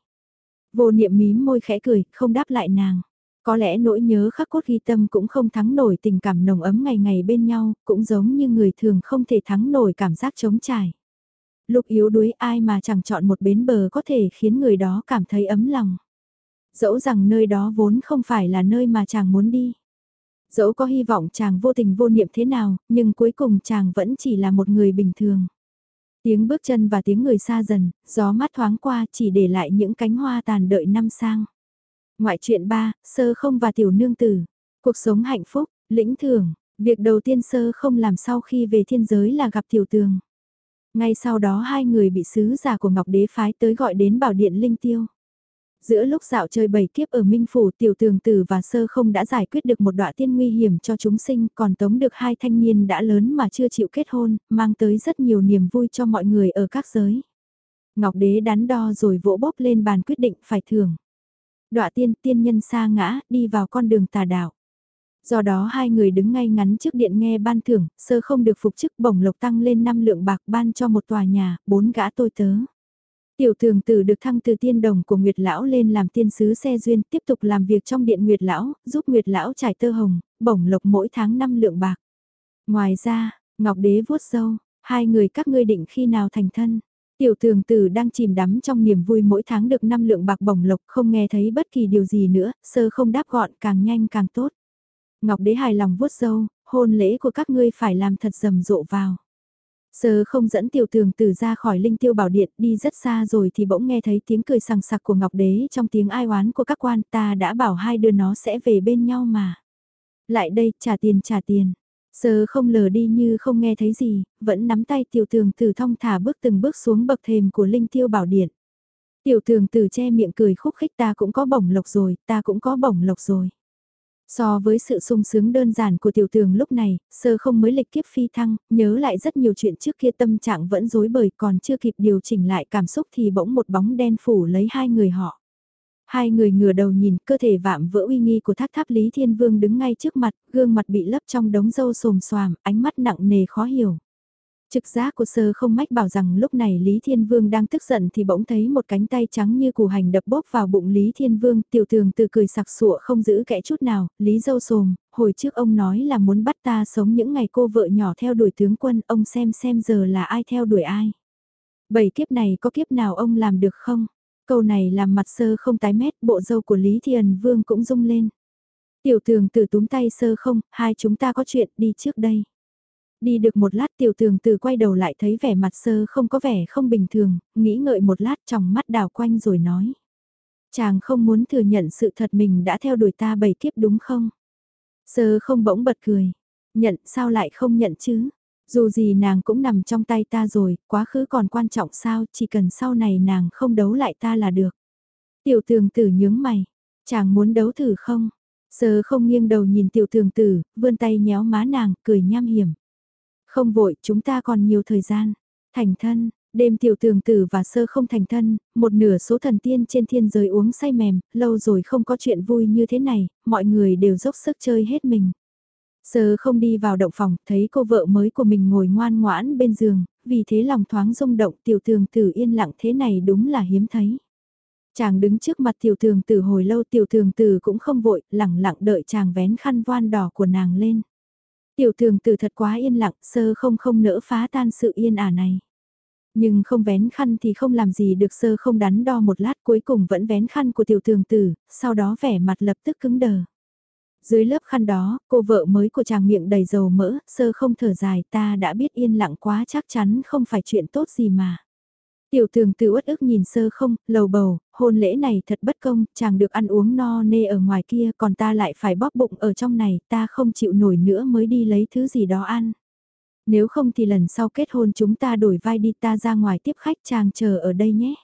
Vô niệm mím môi khẽ cười, không đáp lại nàng. Có lẽ nỗi nhớ khắc cốt ghi tâm cũng không thắng nổi tình cảm nồng ấm ngày ngày bên nhau, cũng giống như người thường không thể thắng nổi cảm giác trống trải. Lúc yếu đuối ai mà chẳng chọn một bến bờ có thể khiến người đó cảm thấy ấm lòng. Dẫu rằng nơi đó vốn không phải là nơi mà chàng muốn đi. Dẫu có hy vọng chàng vô tình vô niệm thế nào, nhưng cuối cùng chàng vẫn chỉ là một người bình thường. Tiếng bước chân và tiếng người xa dần, gió mát thoáng qua chỉ để lại những cánh hoa tàn đợi năm sang. Ngoại truyện 3, Sơ không và Tiểu Nương Tử. Cuộc sống hạnh phúc, lĩnh thưởng, việc đầu tiên Sơ không làm sau khi về thiên giới là gặp Tiểu Tường. Ngay sau đó hai người bị sứ giả của Ngọc Đế phái tới gọi đến bảo điện Linh Tiêu. Giữa lúc dạo chơi bảy kiếp ở Minh Phủ tiểu tường tử và sơ không đã giải quyết được một đoạn tiên nguy hiểm cho chúng sinh còn tống được hai thanh niên đã lớn mà chưa chịu kết hôn, mang tới rất nhiều niềm vui cho mọi người ở các giới. Ngọc đế đắn đo rồi vỗ bóp lên bàn quyết định phải thưởng. Đọa tiên tiên nhân xa ngã đi vào con đường tà đạo. Do đó hai người đứng ngay ngắn trước điện nghe ban thưởng, sơ không được phục chức bổng lộc tăng lên 5 lượng bạc ban cho một tòa nhà, bốn gã tôi tớ. Tiểu thường tử được thăng từ tiên đồng của Nguyệt Lão lên làm tiên sứ xe duyên tiếp tục làm việc trong điện Nguyệt Lão, giúp Nguyệt Lão trải tơ hồng, bổng lộc mỗi tháng 5 lượng bạc. Ngoài ra, Ngọc Đế vuốt sâu, hai người các ngươi định khi nào thành thân. Tiểu thường tử đang chìm đắm trong niềm vui mỗi tháng được 5 lượng bạc bổng lộc không nghe thấy bất kỳ điều gì nữa, sơ không đáp gọn càng nhanh càng tốt. Ngọc Đế hài lòng vuốt sâu, hôn lễ của các ngươi phải làm thật rầm rộ vào. Sơ không dẫn tiểu tường tử ra khỏi linh tiêu bảo điện đi rất xa rồi thì bỗng nghe thấy tiếng cười sằng sặc của Ngọc Đế trong tiếng ai oán của các quan ta đã bảo hai đứa nó sẽ về bên nhau mà. Lại đây trả tiền trả tiền. Sơ không lờ đi như không nghe thấy gì, vẫn nắm tay tiểu tường tử thong thả bước từng bước xuống bậc thềm của linh tiêu bảo điện. Tiểu tường tử che miệng cười khúc khích ta cũng có bổng lộc rồi, ta cũng có bổng lộc rồi. So với sự sung sướng đơn giản của tiểu tường lúc này, sơ không mới lịch kiếp phi thăng, nhớ lại rất nhiều chuyện trước kia tâm trạng vẫn rối bời còn chưa kịp điều chỉnh lại cảm xúc thì bỗng một bóng đen phủ lấy hai người họ. Hai người ngửa đầu nhìn cơ thể vạm vỡ uy nghi của thác tháp Lý Thiên Vương đứng ngay trước mặt, gương mặt bị lấp trong đống dâu xồm xoàm, ánh mắt nặng nề khó hiểu. Trực giác của sơ không mách bảo rằng lúc này Lý Thiên Vương đang tức giận thì bỗng thấy một cánh tay trắng như củ hành đập bóp vào bụng Lý Thiên Vương, tiểu tường từ cười sặc sụa không giữ kẽ chút nào, Lý dâu sồm, hồi trước ông nói là muốn bắt ta sống những ngày cô vợ nhỏ theo đuổi tướng quân, ông xem xem giờ là ai theo đuổi ai. Bảy kiếp này có kiếp nào ông làm được không? Câu này làm mặt sơ không tái mét, bộ dâu của Lý Thiên Vương cũng rung lên. Tiểu tường từ túm tay sơ không, hai chúng ta có chuyện đi trước đây. Đi được một lát tiểu tường từ quay đầu lại thấy vẻ mặt sơ không có vẻ không bình thường, nghĩ ngợi một lát trong mắt đào quanh rồi nói. Chàng không muốn thừa nhận sự thật mình đã theo đuổi ta bảy kiếp đúng không? Sơ không bỗng bật cười. Nhận sao lại không nhận chứ? Dù gì nàng cũng nằm trong tay ta rồi, quá khứ còn quan trọng sao, chỉ cần sau này nàng không đấu lại ta là được. Tiểu tường tử nhướng mày. Chàng muốn đấu thử không? Sơ không nghiêng đầu nhìn tiểu tường tử, vươn tay nhéo má nàng, cười nham hiểm. Không vội, chúng ta còn nhiều thời gian. Thành thân, đêm tiểu tường tử và sơ không thành thân, một nửa số thần tiên trên thiên giới uống say mềm, lâu rồi không có chuyện vui như thế này, mọi người đều dốc sức chơi hết mình. Sơ không đi vào động phòng, thấy cô vợ mới của mình ngồi ngoan ngoãn bên giường, vì thế lòng thoáng rung động tiểu tường tử yên lặng thế này đúng là hiếm thấy. Chàng đứng trước mặt tiểu tường tử hồi lâu tiểu tường tử cũng không vội, lặng lặng đợi chàng vén khăn voan đỏ của nàng lên. Tiểu thường tử thật quá yên lặng, sơ không không nỡ phá tan sự yên ả này. Nhưng không vén khăn thì không làm gì được sơ không đắn đo một lát cuối cùng vẫn vén khăn của tiểu thường tử, sau đó vẻ mặt lập tức cứng đờ. Dưới lớp khăn đó, cô vợ mới của chàng miệng đầy dầu mỡ, sơ không thở dài ta đã biết yên lặng quá chắc chắn không phải chuyện tốt gì mà. Tiểu thường tự uất ức nhìn sơ không, lầu bầu, hôn lễ này thật bất công, chàng được ăn uống no nê ở ngoài kia còn ta lại phải bóp bụng ở trong này, ta không chịu nổi nữa mới đi lấy thứ gì đó ăn. Nếu không thì lần sau kết hôn chúng ta đổi vai đi ta ra ngoài tiếp khách chàng chờ ở đây nhé.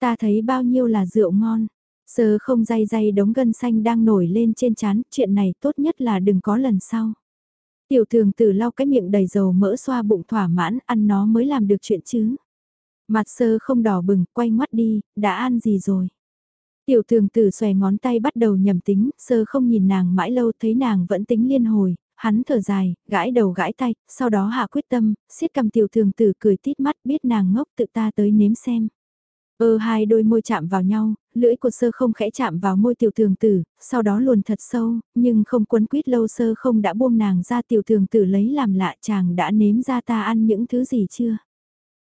Ta thấy bao nhiêu là rượu ngon. Sơ không day day đống gân xanh đang nổi lên trên chán, chuyện này tốt nhất là đừng có lần sau. Tiểu thường tử lau cái miệng đầy dầu mỡ xoa bụng thỏa mãn, ăn nó mới làm được chuyện chứ. Mặt sơ không đỏ bừng, quay ngoắt đi, đã ăn gì rồi? Tiểu thường tử xòe ngón tay bắt đầu nhầm tính, sơ không nhìn nàng mãi lâu thấy nàng vẫn tính liên hồi, hắn thở dài, gãi đầu gãi tay, sau đó hạ quyết tâm, siết cầm tiểu thường tử cười tít mắt biết nàng ngốc tự ta tới nếm xem. Ơ hai đôi môi chạm vào nhau, lưỡi của sơ không khẽ chạm vào môi tiểu thường tử, sau đó luồn thật sâu, nhưng không quấn quýt lâu sơ không đã buông nàng ra tiểu thường tử lấy làm lạ chàng đã nếm ra ta ăn những thứ gì chưa.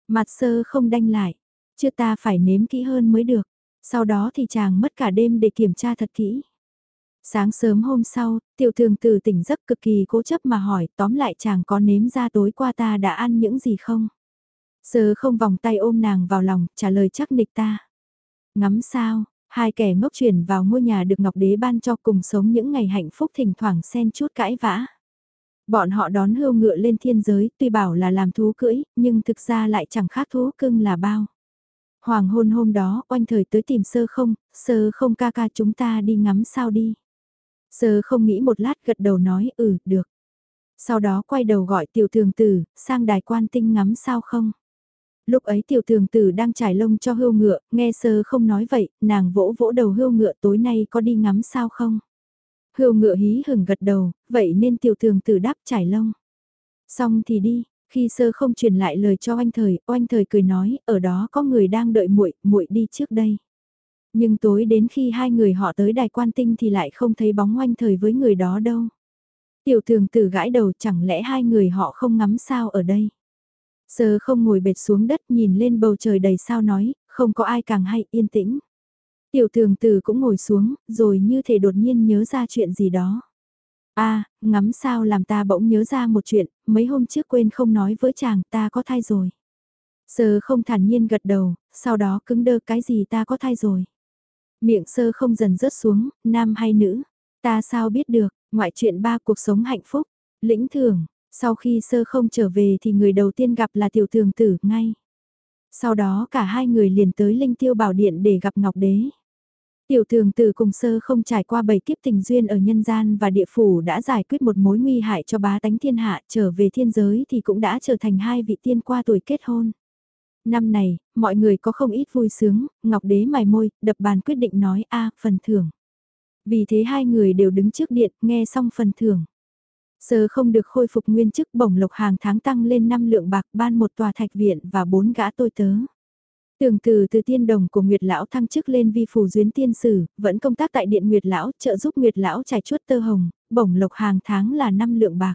Mặt sơ không đanh lại, chưa ta phải nếm kỹ hơn mới được, sau đó thì chàng mất cả đêm để kiểm tra thật kỹ. Sáng sớm hôm sau, tiểu thường từ tỉnh giấc cực kỳ cố chấp mà hỏi tóm lại chàng có nếm ra tối qua ta đã ăn những gì không? Sơ không vòng tay ôm nàng vào lòng, trả lời chắc nịch ta. Ngắm sao, hai kẻ ngốc chuyển vào ngôi nhà được Ngọc Đế ban cho cùng sống những ngày hạnh phúc thỉnh thoảng xen chút cãi vã. Bọn họ đón hươu ngựa lên thiên giới, tuy bảo là làm thú cưỡi, nhưng thực ra lại chẳng khác thú cưng là bao. Hoàng hôn hôm đó, oanh thời tới tìm sơ không, sơ không ca ca chúng ta đi ngắm sao đi. Sơ không nghĩ một lát gật đầu nói ừ, được. Sau đó quay đầu gọi tiểu thường tử, sang đài quan tinh ngắm sao không. Lúc ấy tiểu thường tử đang trải lông cho hươu ngựa, nghe sơ không nói vậy, nàng vỗ vỗ đầu hươu ngựa tối nay có đi ngắm sao không. Hươu ngựa hí hửng gật đầu, vậy nên tiểu thường tử đáp trải lông. Xong thì đi, khi sơ không truyền lại lời cho anh thời, oanh thời cười nói, ở đó có người đang đợi muội, muội đi trước đây. Nhưng tối đến khi hai người họ tới đài quan tinh thì lại không thấy bóng oanh thời với người đó đâu. Tiểu thường tử gãi đầu chẳng lẽ hai người họ không ngắm sao ở đây. Sơ không ngồi bệt xuống đất nhìn lên bầu trời đầy sao nói, không có ai càng hay yên tĩnh. Tiểu thường tử cũng ngồi xuống, rồi như thể đột nhiên nhớ ra chuyện gì đó a ngắm sao làm ta bỗng nhớ ra một chuyện, mấy hôm trước quên không nói với chàng ta có thai rồi. Sơ không thản nhiên gật đầu, sau đó cứng đơ cái gì ta có thai rồi. Miệng sơ không dần rớt xuống, nam hay nữ, ta sao biết được, ngoại chuyện ba cuộc sống hạnh phúc, lĩnh thưởng, sau khi sơ không trở về thì người đầu tiên gặp là tiểu thường tử ngay. Sau đó cả hai người liền tới linh tiêu bảo điện để gặp Ngọc Đế. Tiểu thường từ cùng sơ không trải qua bảy kiếp tình duyên ở nhân gian và địa phủ đã giải quyết một mối nguy hại cho bá tánh thiên hạ trở về thiên giới thì cũng đã trở thành hai vị tiên qua tuổi kết hôn. Năm này, mọi người có không ít vui sướng, Ngọc Đế mài môi, đập bàn quyết định nói a phần thưởng. Vì thế hai người đều đứng trước điện, nghe xong phần thưởng. Sơ không được khôi phục nguyên chức bổng lộc hàng tháng tăng lên 5 lượng bạc ban một tòa thạch viện và bốn gã tôi tớ. Tường từ từ tiên đồng của Nguyệt Lão thăng chức lên vi phủ duyến tiên sử, vẫn công tác tại điện Nguyệt Lão, trợ giúp Nguyệt Lão trải chuốt tơ hồng, bổng lộc hàng tháng là 5 lượng bạc.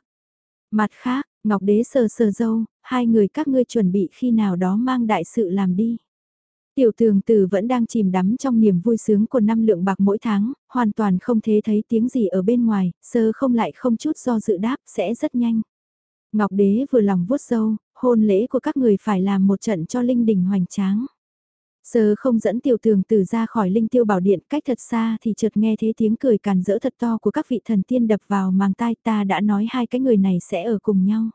Mặt khác, Ngọc Đế sờ sờ dâu, hai người các ngươi chuẩn bị khi nào đó mang đại sự làm đi. Tiểu tường từ vẫn đang chìm đắm trong niềm vui sướng của năm lượng bạc mỗi tháng, hoàn toàn không thế thấy tiếng gì ở bên ngoài, sơ không lại không chút do dự đáp sẽ rất nhanh. Ngọc Đế vừa lòng vuốt dâu, hôn lễ của các người phải làm một trận cho linh đình hoành tráng. Sơ không dẫn tiểu tường tử ra khỏi linh tiêu bảo điện cách thật xa thì chợt nghe thấy tiếng cười càn rỡ thật to của các vị thần tiên đập vào màng tai ta đã nói hai cái người này sẽ ở cùng nhau.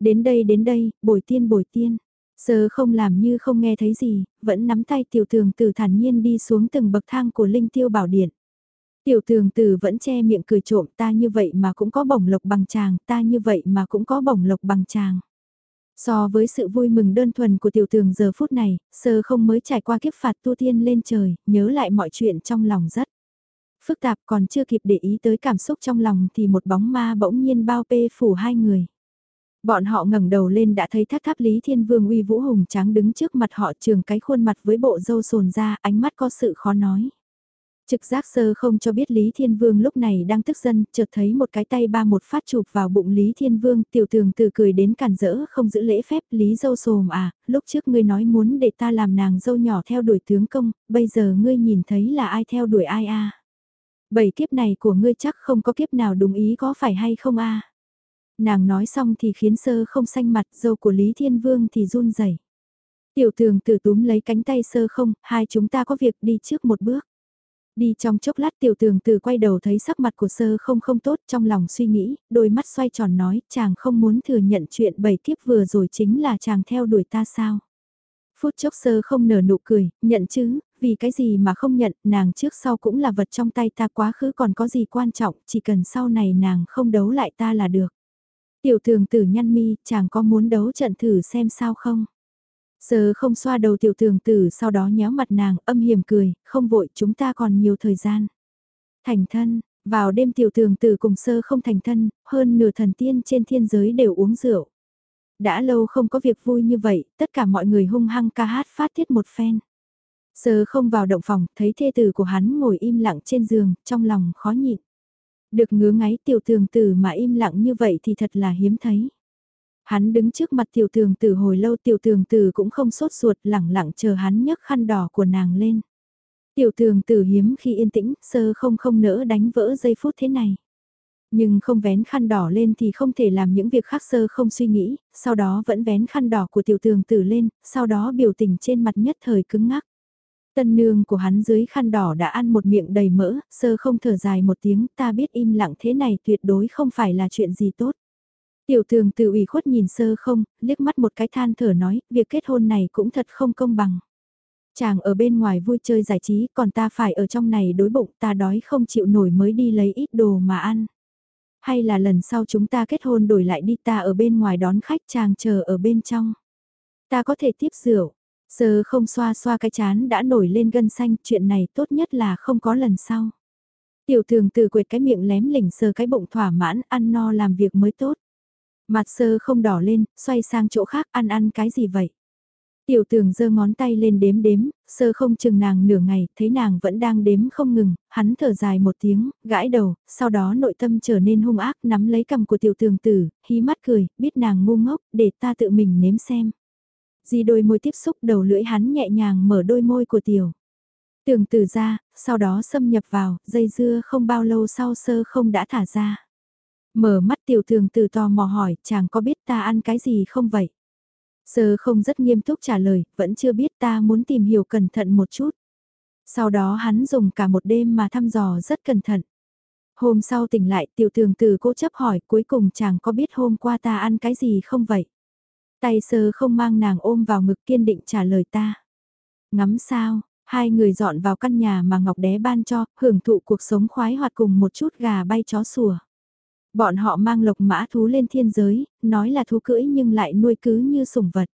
Đến đây đến đây, bồi tiên bồi tiên. Sơ không làm như không nghe thấy gì, vẫn nắm tay tiểu tường tử thản nhiên đi xuống từng bậc thang của linh tiêu bảo điện. Tiểu tường tử vẫn che miệng cười trộm ta như vậy mà cũng có bổng lộc bằng chàng, ta như vậy mà cũng có bổng lộc bằng chàng. So với sự vui mừng đơn thuần của tiểu tường giờ phút này, sơ không mới trải qua kiếp phạt tu tiên lên trời, nhớ lại mọi chuyện trong lòng rất phức tạp còn chưa kịp để ý tới cảm xúc trong lòng thì một bóng ma bỗng nhiên bao pê phủ hai người. Bọn họ ngẩng đầu lên đã thấy thác tháp Lý Thiên Vương uy vũ hùng tráng đứng trước mặt họ trường cái khuôn mặt với bộ râu sồn ra ánh mắt có sự khó nói. Trực giác sơ không cho biết Lý Thiên Vương lúc này đang tức dân, chợt thấy một cái tay ba một phát chụp vào bụng Lý Thiên Vương, tiểu tường từ cười đến cản rỡ không giữ lễ phép, Lý dâu sồm à, lúc trước ngươi nói muốn để ta làm nàng dâu nhỏ theo đuổi tướng công, bây giờ ngươi nhìn thấy là ai theo đuổi ai a Bảy kiếp này của ngươi chắc không có kiếp nào đúng ý có phải hay không a Nàng nói xong thì khiến sơ không xanh mặt, dâu của Lý Thiên Vương thì run rẩy Tiểu tường tử túm lấy cánh tay sơ không, hai chúng ta có việc đi trước một bước. Đi trong chốc lát tiểu tường từ quay đầu thấy sắc mặt của sơ không không tốt trong lòng suy nghĩ, đôi mắt xoay tròn nói chàng không muốn thừa nhận chuyện bảy kiếp vừa rồi chính là chàng theo đuổi ta sao. Phút chốc sơ không nở nụ cười, nhận chứ, vì cái gì mà không nhận, nàng trước sau cũng là vật trong tay ta quá khứ còn có gì quan trọng, chỉ cần sau này nàng không đấu lại ta là được. Tiểu tường tử nhăn mi, chàng có muốn đấu trận thử xem sao không? Giờ không xoa đầu tiểu thường tử sau đó nhéo mặt nàng âm hiểm cười, không vội chúng ta còn nhiều thời gian. Thành thân, vào đêm tiểu thường tử cùng sơ không thành thân, hơn nửa thần tiên trên thiên giới đều uống rượu. Đã lâu không có việc vui như vậy, tất cả mọi người hung hăng ca hát phát tiết một phen. Sơ không vào động phòng, thấy thê tử của hắn ngồi im lặng trên giường, trong lòng khó nhịn. Được ngứa ngáy tiểu thường tử mà im lặng như vậy thì thật là hiếm thấy. Hắn đứng trước mặt tiểu tường tử hồi lâu tiểu tường tử cũng không sốt ruột lẳng lặng chờ hắn nhấc khăn đỏ của nàng lên. Tiểu tường tử hiếm khi yên tĩnh, sơ không không nỡ đánh vỡ giây phút thế này. Nhưng không vén khăn đỏ lên thì không thể làm những việc khác sơ không suy nghĩ, sau đó vẫn vén khăn đỏ của tiểu tường tử lên, sau đó biểu tình trên mặt nhất thời cứng ngắc. Tân nương của hắn dưới khăn đỏ đã ăn một miệng đầy mỡ, sơ không thở dài một tiếng ta biết im lặng thế này tuyệt đối không phải là chuyện gì tốt. Tiểu thường tự ủy khuất nhìn sơ không, liếc mắt một cái than thở nói, việc kết hôn này cũng thật không công bằng. Chàng ở bên ngoài vui chơi giải trí, còn ta phải ở trong này đối bụng, ta đói không chịu nổi mới đi lấy ít đồ mà ăn. Hay là lần sau chúng ta kết hôn đổi lại đi ta ở bên ngoài đón khách chàng chờ ở bên trong. Ta có thể tiếp rượu, sơ không xoa xoa cái chán đã nổi lên gân xanh, chuyện này tốt nhất là không có lần sau. Tiểu thường từ quệt cái miệng lém lỉnh sờ cái bụng thỏa mãn, ăn no làm việc mới tốt. Mặt sơ không đỏ lên, xoay sang chỗ khác ăn ăn cái gì vậy? Tiểu tường giơ ngón tay lên đếm đếm, sơ không chừng nàng nửa ngày, thấy nàng vẫn đang đếm không ngừng, hắn thở dài một tiếng, gãi đầu, sau đó nội tâm trở nên hung ác nắm lấy cầm của tiểu tường tử, hí mắt cười, biết nàng ngu ngốc, để ta tự mình nếm xem. Di đôi môi tiếp xúc đầu lưỡi hắn nhẹ nhàng mở đôi môi của tiểu. tưởng tử ra, sau đó xâm nhập vào, dây dưa không bao lâu sau sơ không đã thả ra. Mở mắt tiểu thường tử tò mò hỏi, chàng có biết ta ăn cái gì không vậy? Sơ không rất nghiêm túc trả lời, vẫn chưa biết ta muốn tìm hiểu cẩn thận một chút. Sau đó hắn dùng cả một đêm mà thăm dò rất cẩn thận. Hôm sau tỉnh lại tiểu thường từ cố chấp hỏi cuối cùng chàng có biết hôm qua ta ăn cái gì không vậy? Tay sơ không mang nàng ôm vào ngực kiên định trả lời ta. Ngắm sao, hai người dọn vào căn nhà mà Ngọc Đé ban cho, hưởng thụ cuộc sống khoái hoạt cùng một chút gà bay chó sủa. Bọn họ mang lộc mã thú lên thiên giới, nói là thú cưỡi nhưng lại nuôi cứ như sủng vật.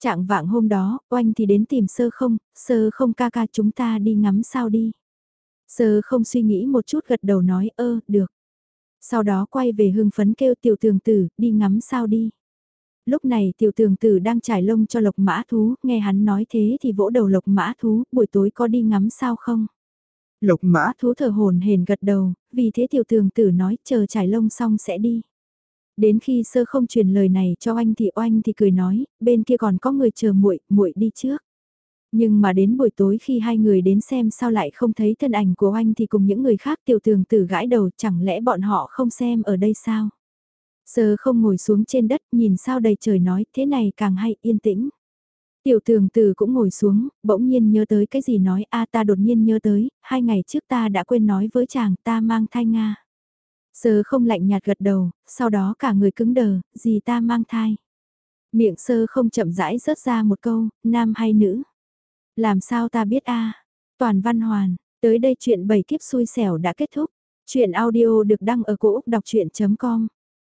Trạng vạng hôm đó, oanh thì đến tìm sơ không, sơ không ca ca chúng ta đi ngắm sao đi. Sơ không suy nghĩ một chút gật đầu nói ơ, được. Sau đó quay về hưng phấn kêu tiểu tường tử, đi ngắm sao đi. Lúc này tiểu tường tử đang trải lông cho lộc mã thú, nghe hắn nói thế thì vỗ đầu lộc mã thú, buổi tối có đi ngắm sao không? Lộc mã thú thở hồn hển gật đầu, vì thế tiểu tường tử nói chờ trải lông xong sẽ đi. Đến khi sơ không truyền lời này cho anh thì oanh thì cười nói, bên kia còn có người chờ muội, muội đi trước. Nhưng mà đến buổi tối khi hai người đến xem sao lại không thấy thân ảnh của anh thì cùng những người khác tiểu tường tử gãi đầu chẳng lẽ bọn họ không xem ở đây sao? Sơ không ngồi xuống trên đất nhìn sao đầy trời nói thế này càng hay yên tĩnh. Tiểu tường từ cũng ngồi xuống, bỗng nhiên nhớ tới cái gì nói a ta đột nhiên nhớ tới, hai ngày trước ta đã quên nói với chàng ta mang thai Nga. Sơ không lạnh nhạt gật đầu, sau đó cả người cứng đờ, gì ta mang thai. Miệng sơ không chậm rãi rớt ra một câu, nam hay nữ. Làm sao ta biết a Toàn văn hoàn, tới đây chuyện bảy kiếp xui xẻo đã kết thúc. Chuyện audio được đăng ở cổ Úc đọc chuyện.com